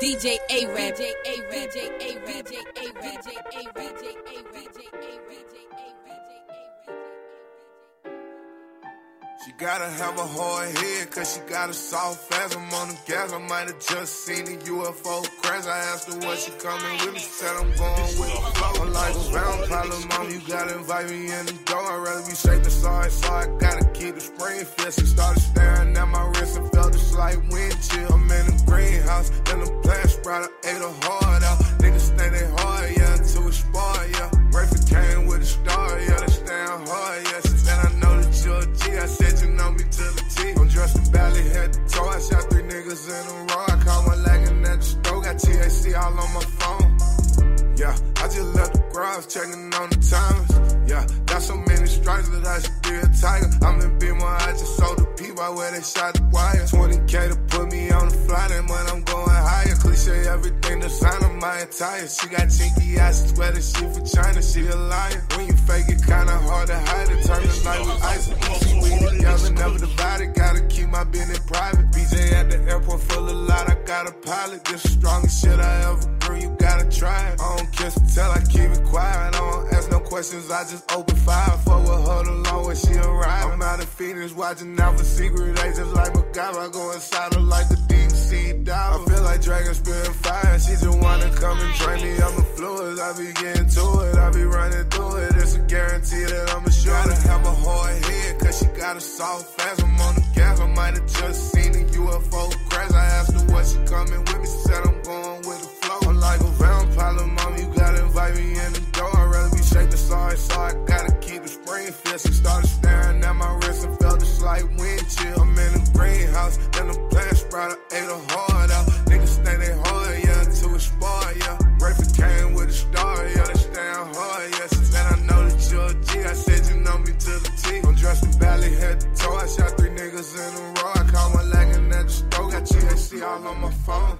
DJ A-Rap, J A-Rap, J A-Rap, J A-Rap, J A-Rap, J A-Rap, J A-Rap, J She gotta have a hard head, cause she got a soft ass. I'm on the gas, I might have just seen a UFO crash. I asked her what she coming with me, she said I'm going with the flow. I'm like a vampire, mom, you gotta invite me in the door. I'd rather be safe than sorry, so I gotta keep the spring fit. She started staring at my wrist and I ate a heart out. Niggas think they hard, yeah, it's spoiled, yeah. Rayford came with a star, yeah, they stand hard, yeah. She said I know that you're a G, I said you know me to the T. I'm dressed in Bally, head to toe, I shot three niggas in a row. I caught one lagging at the store, got THC all on my phone. Yeah, I just left the garage checking on the timers. Yeah, got so many strikes that I should be a tiger. I'm in B1, I just sold the P by where they shot the wire. 20k to put my attire. She got chinky she swear that she for China, she a liar. When you fake it, kinda hard to hide it. Turn the night with ice easy. We together, never divided. Gotta keep my business private. BJ at the airport full of lot, I got a pilot. This the strongest shit I ever grew, you gotta try it. I don't kiss tell, I keep it quiet. I don't ask no questions, I just open fire. Fuck with her alone when she arrive. I'm out of Phoenix, watching out for secret agents like MacGyver. I go inside her like the drain me. I'm a fluid, I be getting to it. I be running through it. It's a guarantee that I'm a sure to have a hard head, cause she got a soft ass. I'm on the gas, I might have just seen a UFO crash. I asked her what she coming with me. She said I'm going with the flow. I'm like a vampire, mom, you gotta invite me in the door. I'd rather be than sorry, so I gotta keep the spring fit. She started staring at my wrist and felt a slight wind chill. I'm in the greenhouse, in the plant sprout, I ate a heart out. Niggas think they hard, spoiled, yeah. Rayford came with a star, yeah, they stand hard, yeah. She said I know that you're a G, I said you know me to the T. I'm dressed in Bally, head to toe, I shot three niggas in a row. I caught one lagging at the store, got THC all on my phone.